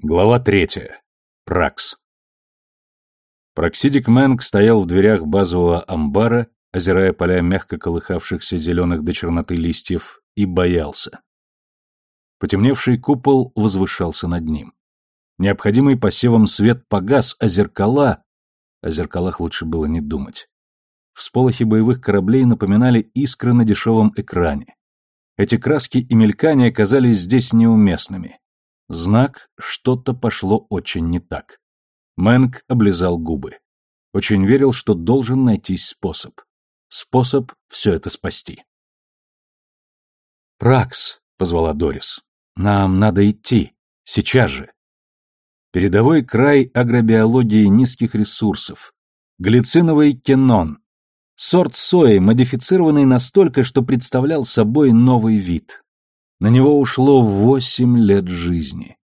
Глава третья. Пракс. Проксидик Мэнг стоял в дверях базового амбара, озирая поля мягко колыхавшихся зеленых до черноты листьев, и боялся. Потемневший купол возвышался над ним. Необходимый посевом свет погас, а зеркала... О зеркалах лучше было не думать. Всполохи боевых кораблей напоминали искры на дешевом экране. Эти краски и мелькания казались здесь неуместными. Знак, что-то пошло очень не так. Мэнк облизал губы. Очень верил, что должен найтись способ. Способ все это спасти. «Пракс», — позвала Дорис, — «нам надо идти. Сейчас же». Передовой край агробиологии низких ресурсов. Глициновый кенон. Сорт сои, модифицированный настолько, что представлял собой новый вид. На него ушло восемь лет жизни.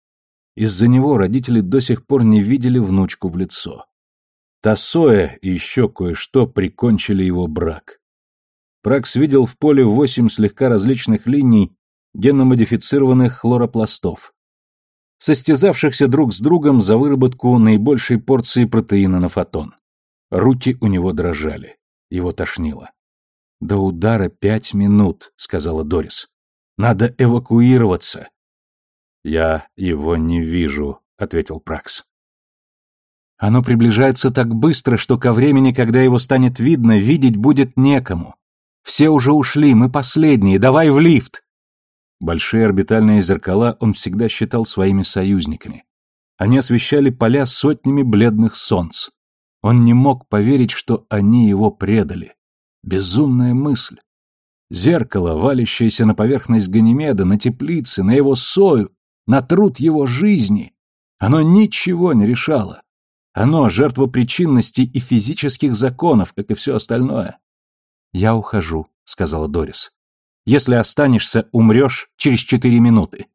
Из-за него родители до сих пор не видели внучку в лицо. Тасоя и еще кое-что прикончили его брак. Пракс видел в поле восемь слегка различных линий геномодифицированных хлоропластов, состязавшихся друг с другом за выработку наибольшей порции протеина на фотон. Руки у него дрожали. Его тошнило. «До удара пять минут», — сказала Дорис. Надо эвакуироваться. Я его не вижу, ответил Пракс. Оно приближается так быстро, что ко времени, когда его станет видно, видеть будет некому. Все уже ушли, мы последние, давай в лифт. Большие орбитальные зеркала он всегда считал своими союзниками. Они освещали поля сотнями бледных солнц. Он не мог поверить, что они его предали. Безумная мысль. Зеркало, валящееся на поверхность Ганимеда, на теплицы, на его сою, на труд его жизни. Оно ничего не решало. Оно — жертва причинности и физических законов, как и все остальное. «Я ухожу», — сказала Дорис. «Если останешься, умрешь через четыре минуты».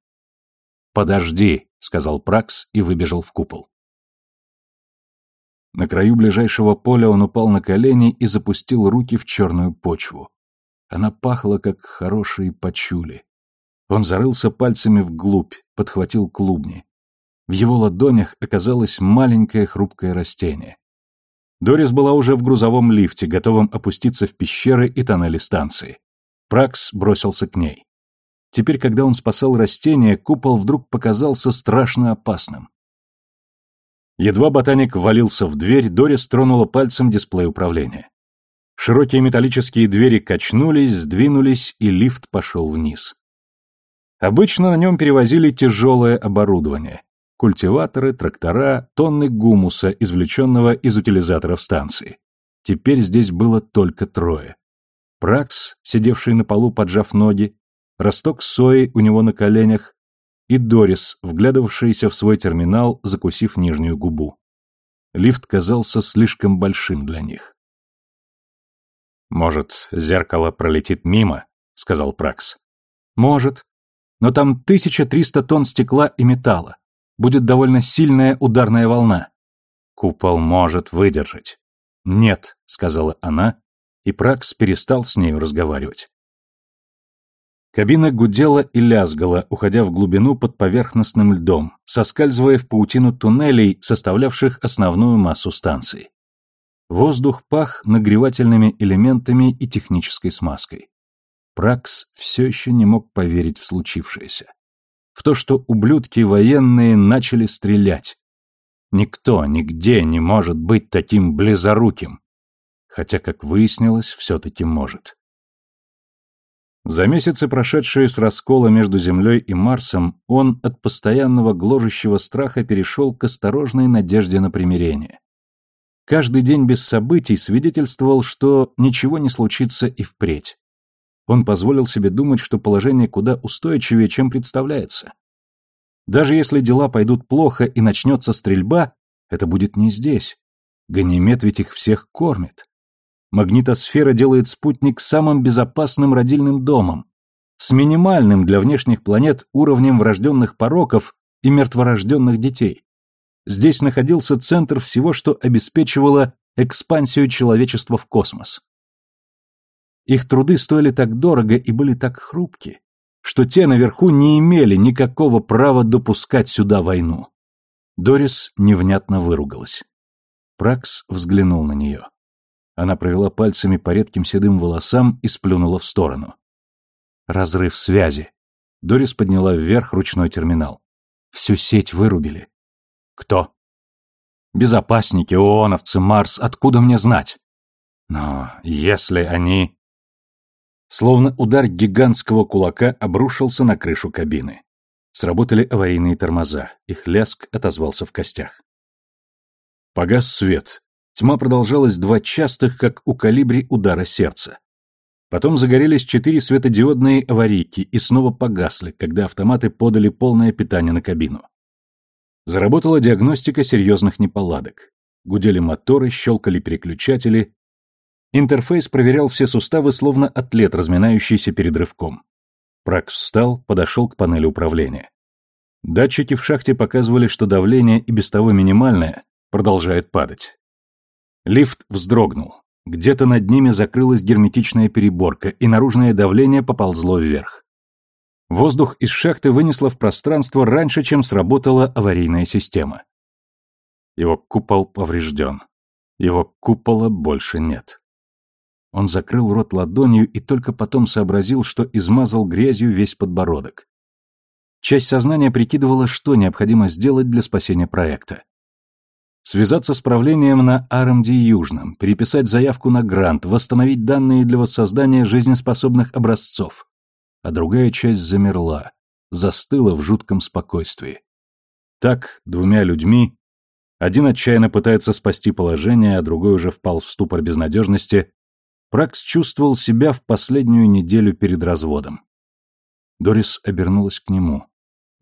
«Подожди», — сказал Пракс и выбежал в купол. На краю ближайшего поля он упал на колени и запустил руки в черную почву. Она пахла, как хорошие пачули. Он зарылся пальцами вглубь, подхватил клубни. В его ладонях оказалось маленькое хрупкое растение. Дорис была уже в грузовом лифте, готовом опуститься в пещеры и тоннели станции. Пракс бросился к ней. Теперь, когда он спасал растение, купол вдруг показался страшно опасным. Едва ботаник ввалился в дверь, Дорис тронула пальцем дисплей управления. Широкие металлические двери качнулись, сдвинулись, и лифт пошел вниз. Обычно на нем перевозили тяжелое оборудование. Культиваторы, трактора, тонны гумуса, извлеченного из утилизаторов станции. Теперь здесь было только трое. Пракс, сидевший на полу, поджав ноги, росток сои у него на коленях, и Дорис, вглядывавшийся в свой терминал, закусив нижнюю губу. Лифт казался слишком большим для них. «Может, зеркало пролетит мимо?» — сказал Пракс. «Может. Но там 1300 тонн стекла и металла. Будет довольно сильная ударная волна». «Купол может выдержать». «Нет», — сказала она, и Пракс перестал с нею разговаривать. Кабина гудела и лязгала, уходя в глубину под поверхностным льдом, соскальзывая в паутину туннелей, составлявших основную массу станции. Воздух пах нагревательными элементами и технической смазкой. Пракс все еще не мог поверить в случившееся. В то, что ублюдки военные начали стрелять. Никто нигде не может быть таким близоруким. Хотя, как выяснилось, все-таки может. За месяцы, прошедшие с раскола между Землей и Марсом, он от постоянного гложущего страха перешел к осторожной надежде на примирение. Каждый день без событий свидетельствовал, что ничего не случится и впредь. Он позволил себе думать, что положение куда устойчивее, чем представляется. Даже если дела пойдут плохо и начнется стрельба, это будет не здесь. Ганимед ведь их всех кормит. Магнитосфера делает спутник самым безопасным родильным домом, с минимальным для внешних планет уровнем врожденных пороков и мертворожденных детей. Здесь находился центр всего, что обеспечивало экспансию человечества в космос. Их труды стоили так дорого и были так хрупки, что те наверху не имели никакого права допускать сюда войну. Дорис невнятно выругалась. Пракс взглянул на нее. Она провела пальцами по редким седым волосам и сплюнула в сторону. Разрыв связи. Дорис подняла вверх ручной терминал. Всю сеть вырубили. Кто? Безопасники, ооновцы, Марс, откуда мне знать? Но если они... Словно удар гигантского кулака обрушился на крышу кабины. Сработали аварийные тормоза, их лязг отозвался в костях. Погас свет. Тьма продолжалась два частых, как у калибри удара сердца. Потом загорелись четыре светодиодные аварийки и снова погасли, когда автоматы подали полное питание на кабину. Заработала диагностика серьезных неполадок. Гудели моторы, щелкали переключатели, Интерфейс проверял все суставы, словно атлет, разминающийся перед рывком. Пракс встал, подошел к панели управления. Датчики в шахте показывали, что давление и без того минимальное продолжает падать. Лифт вздрогнул. Где-то над ними закрылась герметичная переборка, и наружное давление поползло вверх. Воздух из шахты вынесло в пространство раньше, чем сработала аварийная система. Его купол поврежден. Его купола больше нет. Он закрыл рот ладонью и только потом сообразил, что измазал грязью весь подбородок. Часть сознания прикидывала, что необходимо сделать для спасения проекта. Связаться с правлением на РМД Южном, переписать заявку на грант, восстановить данные для воссоздания жизнеспособных образцов. А другая часть замерла, застыла в жутком спокойствии. Так, двумя людьми, один отчаянно пытается спасти положение, а другой уже впал в ступор безнадежности, Пракс чувствовал себя в последнюю неделю перед разводом. Дорис обернулась к нему.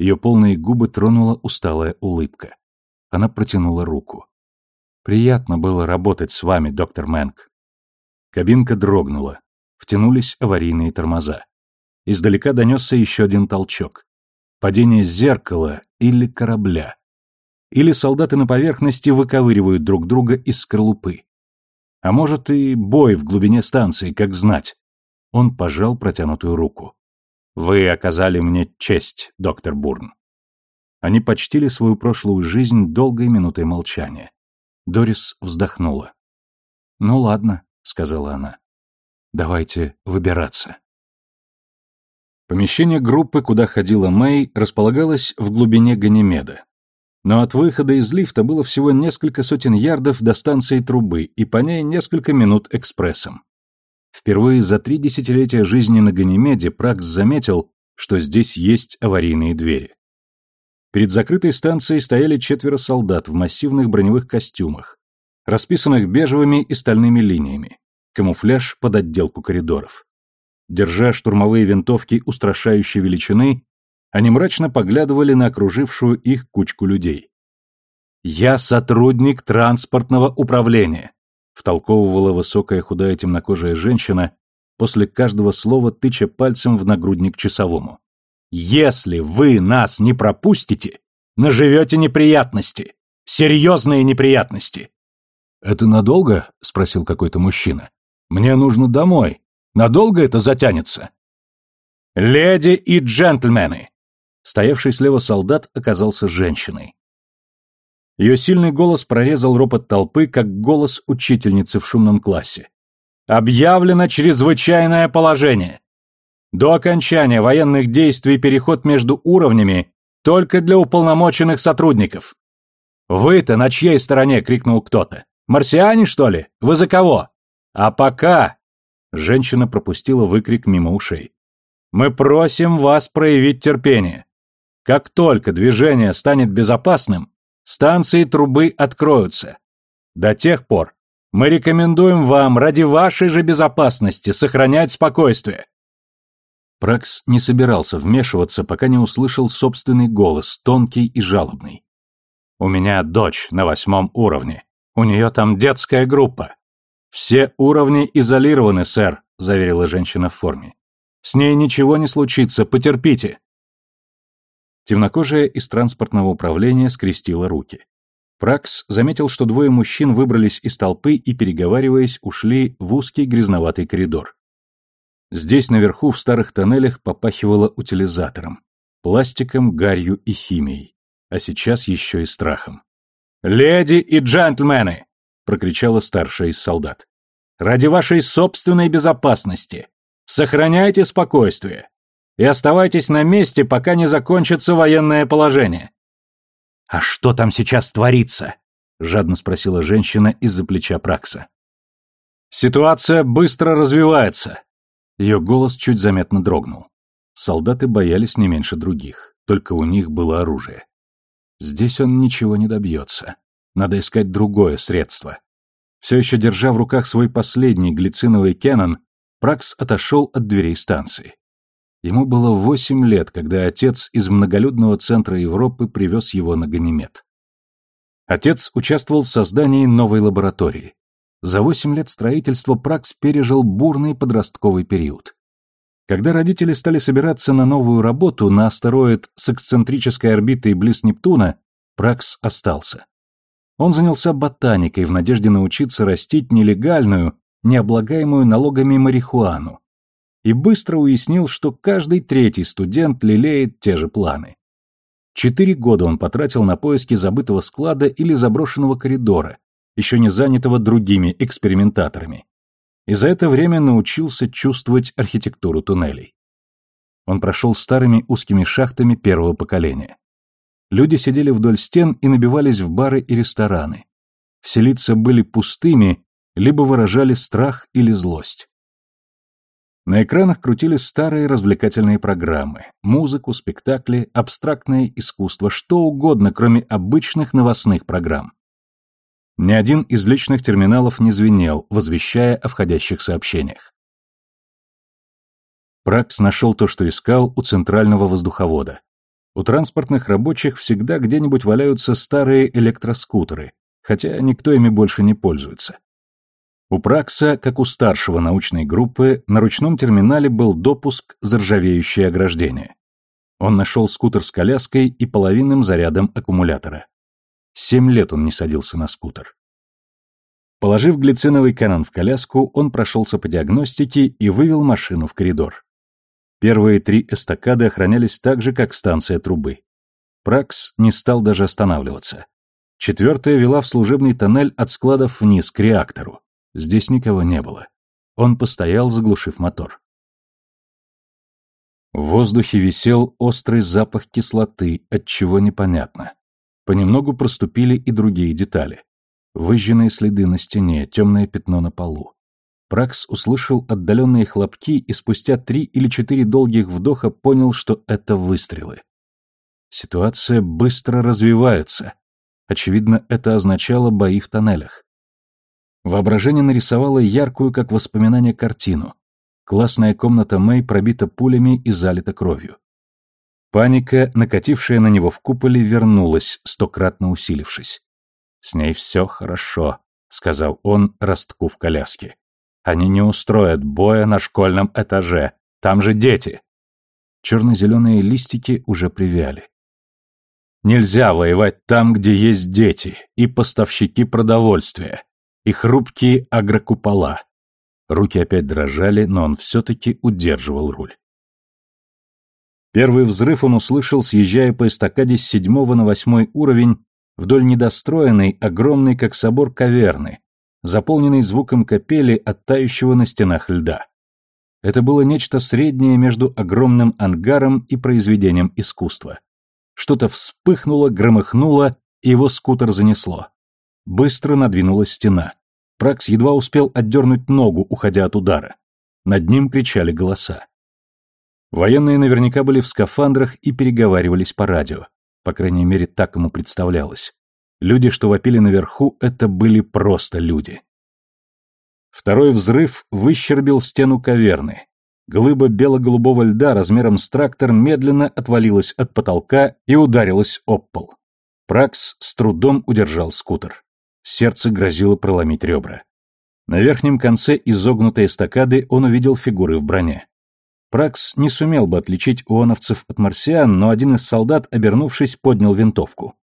Ее полные губы тронула усталая улыбка. Она протянула руку. «Приятно было работать с вами, доктор Мэнк». Кабинка дрогнула. Втянулись аварийные тормоза. Издалека донесся еще один толчок. Падение зеркала или корабля. Или солдаты на поверхности выковыривают друг друга из скорлупы. А может и бой в глубине станции, как знать. Он пожал протянутую руку. Вы оказали мне честь, доктор Бурн. Они почтили свою прошлую жизнь долгой минутой молчания. Дорис вздохнула. «Ну ладно», — сказала она. «Давайте выбираться». Помещение группы, куда ходила Мэй, располагалось в глубине Ганимеда. Но от выхода из лифта было всего несколько сотен ярдов до станции трубы и по ней несколько минут экспрессом. Впервые за три десятилетия жизни на Ганимеде Пракс заметил, что здесь есть аварийные двери. Перед закрытой станцией стояли четверо солдат в массивных броневых костюмах, расписанных бежевыми и стальными линиями, камуфляж под отделку коридоров. Держа штурмовые винтовки устрашающей величины, они мрачно поглядывали на окружившую их кучку людей. «Я сотрудник транспортного управления», втолковывала высокая худая темнокожая женщина, после каждого слова тыча пальцем в нагрудник часовому. «Если вы нас не пропустите, наживете неприятности. Серьезные неприятности». «Это надолго?» — спросил какой-то мужчина. «Мне нужно домой. Надолго это затянется?» «Леди и джентльмены, Стоявший слева солдат оказался женщиной. Ее сильный голос прорезал ропот толпы, как голос учительницы в шумном классе. «Объявлено чрезвычайное положение. До окончания военных действий переход между уровнями только для уполномоченных сотрудников». «Вы-то на чьей стороне?» — крикнул кто-то. «Марсиане, что ли? Вы за кого?» «А пока...» Женщина пропустила выкрик мимо ушей. «Мы просим вас проявить терпение. Как только движение станет безопасным, станции трубы откроются. До тех пор мы рекомендуем вам ради вашей же безопасности сохранять спокойствие. Пракс не собирался вмешиваться, пока не услышал собственный голос, тонкий и жалобный. «У меня дочь на восьмом уровне. У нее там детская группа. Все уровни изолированы, сэр», — заверила женщина в форме. «С ней ничего не случится, потерпите». Темнокожая из транспортного управления скрестила руки. Пракс заметил, что двое мужчин выбрались из толпы и, переговариваясь, ушли в узкий грязноватый коридор. Здесь наверху в старых тоннелях попахивало утилизатором, пластиком, гарью и химией. а сейчас еще и страхом. «Леди и джентльмены!» — прокричала старшая из солдат. «Ради вашей собственной безопасности сохраняйте спокойствие и оставайтесь на месте, пока не закончится военное положение». «А что там сейчас творится?» — жадно спросила женщина из-за плеча Пракса. «Ситуация быстро развивается». Ее голос чуть заметно дрогнул. Солдаты боялись не меньше других, только у них было оружие. Здесь он ничего не добьется. Надо искать другое средство. Все еще держа в руках свой последний глициновый Кеннон, Пракс отошел от дверей станции. Ему было восемь лет, когда отец из многолюдного центра Европы привез его на Ганимед. Отец участвовал в создании новой лаборатории. За восемь лет строительства Пракс пережил бурный подростковый период. Когда родители стали собираться на новую работу на астероид с эксцентрической орбитой близ Нептуна, Пракс остался. Он занялся ботаникой в надежде научиться растить нелегальную, необлагаемую налогами марихуану. И быстро уяснил, что каждый третий студент лелеет те же планы. Четыре года он потратил на поиски забытого склада или заброшенного коридора, еще не занятого другими экспериментаторами и за это время научился чувствовать архитектуру туннелей. Он прошел старыми узкими шахтами первого поколения. Люди сидели вдоль стен и набивались в бары и рестораны. Все лица были пустыми, либо выражали страх или злость. На экранах крутились старые развлекательные программы, музыку, спектакли, абстрактное искусство, что угодно, кроме обычных новостных программ. Ни один из личных терминалов не звенел, возвещая о входящих сообщениях. Пракс нашел то, что искал у центрального воздуховода. У транспортных рабочих всегда где-нибудь валяются старые электроскутеры, хотя никто ими больше не пользуется. У Пракса, как у старшего научной группы, на ручном терминале был допуск за ржавеющее ограждение. Он нашел скутер с коляской и половинным зарядом аккумулятора. Семь лет он не садился на скутер. Положив глициновый канон в коляску, он прошелся по диагностике и вывел машину в коридор. Первые три эстакады охранялись так же, как станция трубы. Пракс не стал даже останавливаться. Четвертая вела в служебный тоннель от складов вниз, к реактору. Здесь никого не было. Он постоял, заглушив мотор. В воздухе висел острый запах кислоты, от чего непонятно. Понемногу проступили и другие детали. Выжженные следы на стене, темное пятно на полу. Пракс услышал отдаленные хлопки и спустя три или четыре долгих вдоха понял, что это выстрелы. Ситуация быстро развивается. Очевидно, это означало бои в тоннелях. Воображение нарисовало яркую, как воспоминание, картину. Классная комната Мэй пробита пулями и залита кровью. Паника, накатившая на него в куполе, вернулась, стократно усилившись. «С ней все хорошо», — сказал он ростку в коляске. «Они не устроят боя на школьном этаже. Там же дети». Черно-зеленые листики уже привяли. Нельзя воевать там, где есть дети, и поставщики продовольствия, и хрупкие агрокупола. Руки опять дрожали, но он все-таки удерживал руль. Первый взрыв он услышал, съезжая по эстакаде с седьмого на восьмой уровень вдоль недостроенной, огромной, как собор, каверны, заполненной звуком капели от тающего на стенах льда. Это было нечто среднее между огромным ангаром и произведением искусства. Что-то вспыхнуло, громыхнуло, и его скутер занесло. Быстро надвинулась стена. Пракс едва успел отдернуть ногу, уходя от удара. Над ним кричали голоса. Военные наверняка были в скафандрах и переговаривались по радио. По крайней мере, так ему представлялось. Люди, что вопили наверху, это были просто люди. Второй взрыв выщербил стену каверны. Глыба бело-голубого льда размером с трактор медленно отвалилась от потолка и ударилась об пол. Пракс с трудом удержал скутер. Сердце грозило проломить ребра. На верхнем конце изогнутой эстакады он увидел фигуры в броне. Пракс не сумел бы отличить уоновцев от марсиан, но один из солдат, обернувшись, поднял винтовку.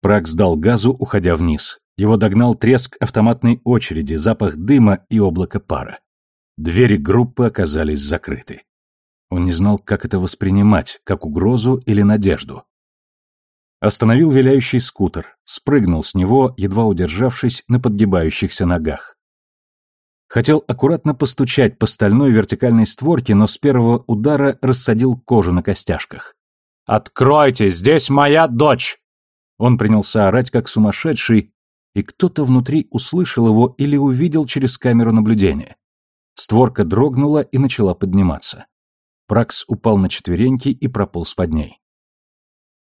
Пракс дал газу, уходя вниз. Его догнал треск автоматной очереди, запах дыма и облако пара. Двери группы оказались закрыты. Он не знал, как это воспринимать, как угрозу или надежду. Остановил виляющий скутер, спрыгнул с него, едва удержавшись на подгибающихся ногах. Хотел аккуратно постучать по стальной вертикальной створке, но с первого удара рассадил кожу на костяшках. «Откройте! Здесь моя дочь!» Он принялся орать, как сумасшедший, и кто-то внутри услышал его или увидел через камеру наблюдения. Створка дрогнула и начала подниматься. Пракс упал на четвереньки и прополз под ней.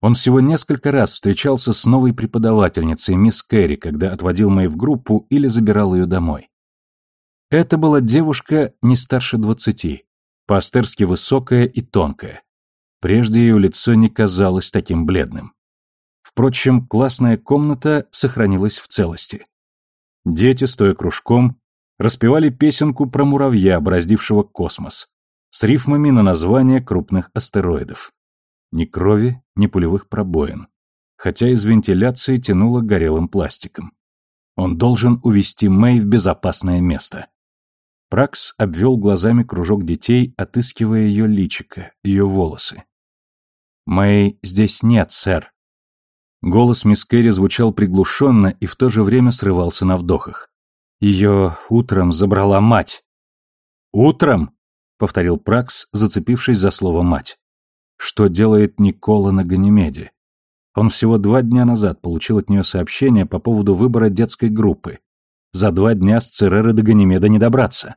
Он всего несколько раз встречался с новой преподавательницей, мисс Кэрри, когда отводил Мэй в группу или забирал ее домой. Это была девушка не старше двадцати, пастерски высокая и тонкая. Прежде ее лицо не казалось таким бледным. Впрочем, классная комната сохранилась в целости. Дети, стоя кружком, распевали песенку про муравья, бороздившего космос, с рифмами на название крупных астероидов. Ни крови, ни пулевых пробоин, хотя из вентиляции тянуло горелым пластиком. Он должен увести Мэй в безопасное место. Пракс обвел глазами кружок детей, отыскивая ее личико, ее волосы. «Мэй здесь нет, сэр». Голос мисс Кэрри звучал приглушенно и в то же время срывался на вдохах. «Ее утром забрала мать». «Утром?» — повторил Пракс, зацепившись за слово «мать». «Что делает Никола на Ганимеде?» Он всего два дня назад получил от нее сообщение по поводу выбора детской группы, за два дня с Цереры до Ганимеда не добраться.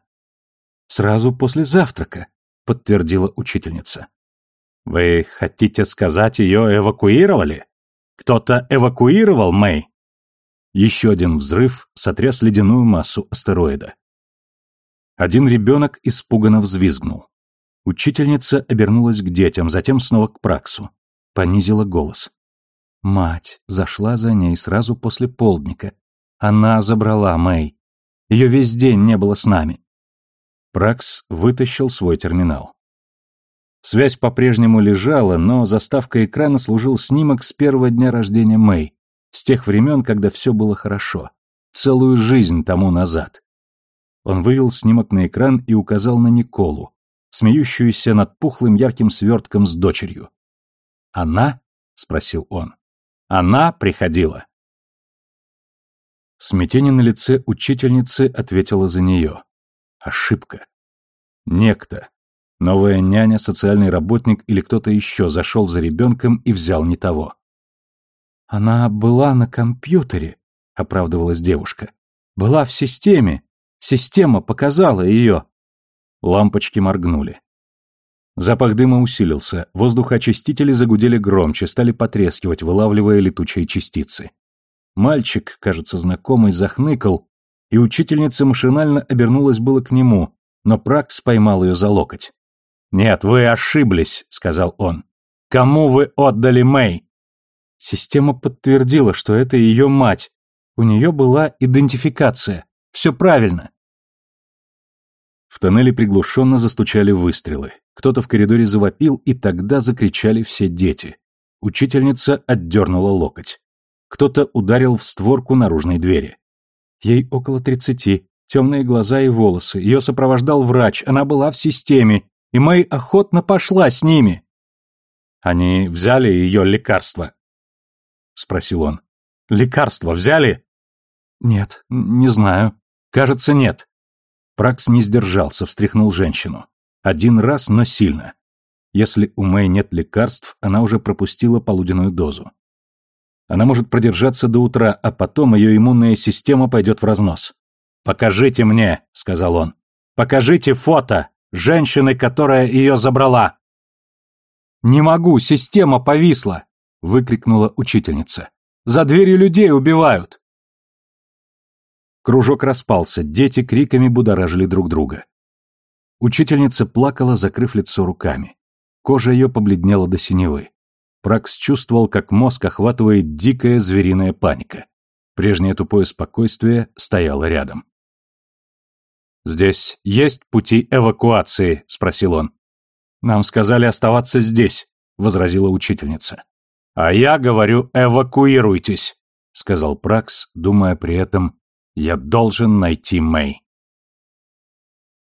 Сразу после завтрака, подтвердила учительница. Вы хотите сказать, ее эвакуировали? Кто-то эвакуировал Мэй? Еще один взрыв сотряс ледяную массу астероида. Один ребенок испуганно взвизгнул. Учительница обернулась к детям, затем снова к Праксу. Понизила голос. Мать зашла за ней сразу после полдника, она забрала Мэй. Ее весь день не было с нами. Пракс вытащил свой терминал. Связь по-прежнему лежала, но заставка экрана служил снимок с первого дня рождения Мэй, с тех времен, когда все было хорошо, целую жизнь тому назад. Он вывел снимок на экран и указал на Николу, смеющуюся над пухлым ярким свертком с дочерью. «Она?» — спросил он. «Она приходила». Смятение на лице учительницы ответило за нее. Ошибка. Некто. Новая няня, социальный работник или кто-то еще зашел за ребенком и взял не того. «Она была на компьютере», — оправдывалась девушка. «Была в системе. Система показала ее». Лампочки моргнули. Запах дыма усилился, воздухоочистители загудели громче, стали потрескивать, вылавливая летучие частицы. Мальчик, кажется, знакомый, захныкал, и учительница машинально обернулась было к нему, но Пракс поймал ее за локоть. «Нет, вы ошиблись», — сказал он. «Кому вы отдали Мэй?» Система подтвердила, что это ее мать. У нее была идентификация. Все правильно. В тоннеле приглушенно застучали выстрелы. Кто-то в коридоре завопил, и тогда закричали все дети. Учительница отдернула локоть. Кто-то ударил в створку наружной двери. Ей около тридцати, темные глаза и волосы. Ее сопровождал врач, она была в системе, и Мэй охотно пошла с ними. «Они взяли ее лекарство?» — спросил он. «Лекарство взяли?» «Нет, не знаю. Кажется, нет». Пракс не сдержался, встряхнул женщину. Один раз, но сильно. Если у Мэй нет лекарств, она уже пропустила полуденную дозу. Она может продержаться до утра, а потом ее иммунная система пойдет в разнос. «Покажите мне», — сказал он. «Покажите фото женщины, которая ее забрала». «Не могу, система повисла», — выкрикнула учительница. «За дверью людей убивают». Кружок распался, дети криками будоражили друг друга. Учительница плакала, закрыв лицо руками. Кожа ее побледнела до синевы. Пракс чувствовал, как мозг охватывает дикая звериная паника. Прежнее тупое спокойствие стояло рядом. «Здесь есть пути эвакуации?» — спросил он. «Нам сказали оставаться здесь», — возразила учительница. «А я говорю, эвакуируйтесь», — сказал Пракс, думая при этом, «я должен найти Мэй».